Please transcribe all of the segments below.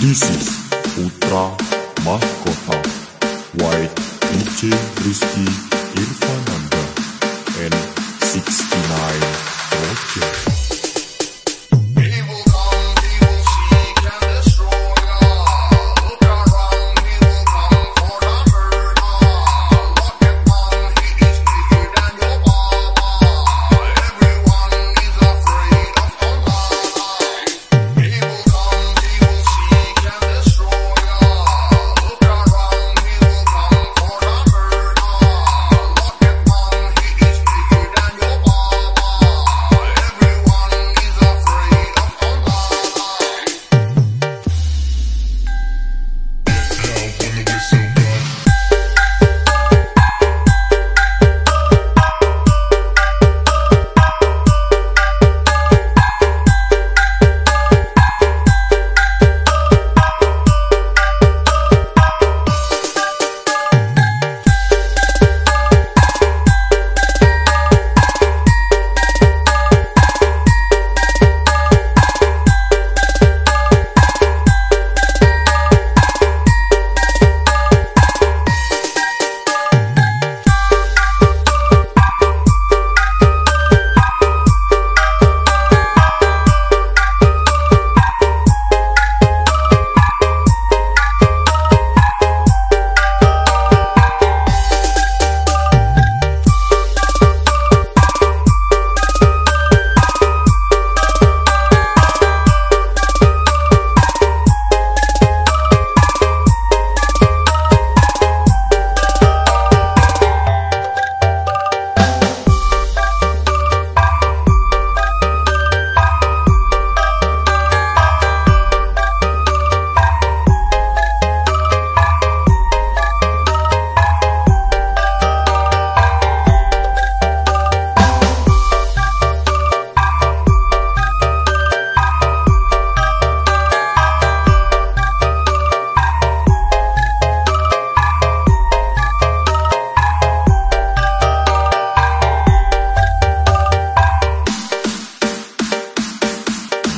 This is Ultra Mascota White Mitchell Risky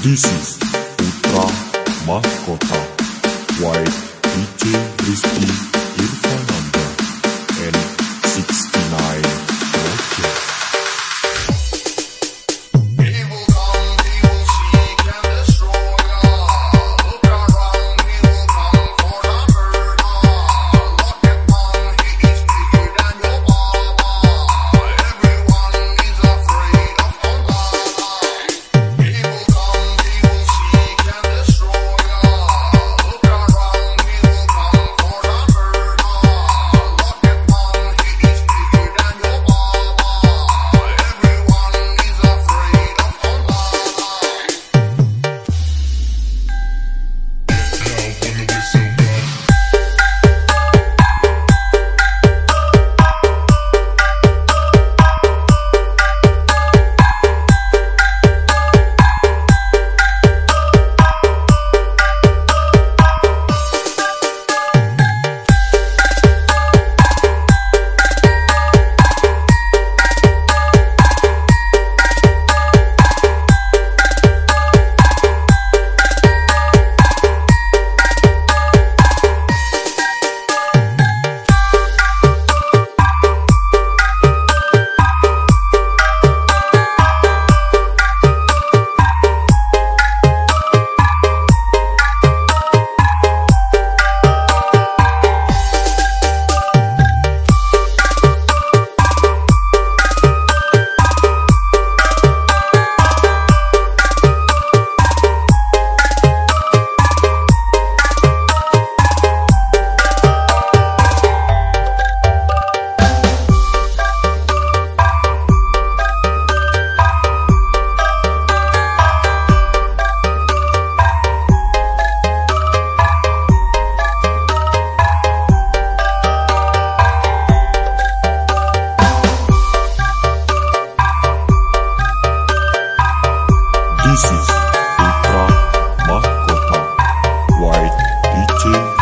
This is Putra Mahkota White DJ Risky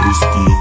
Whiskey.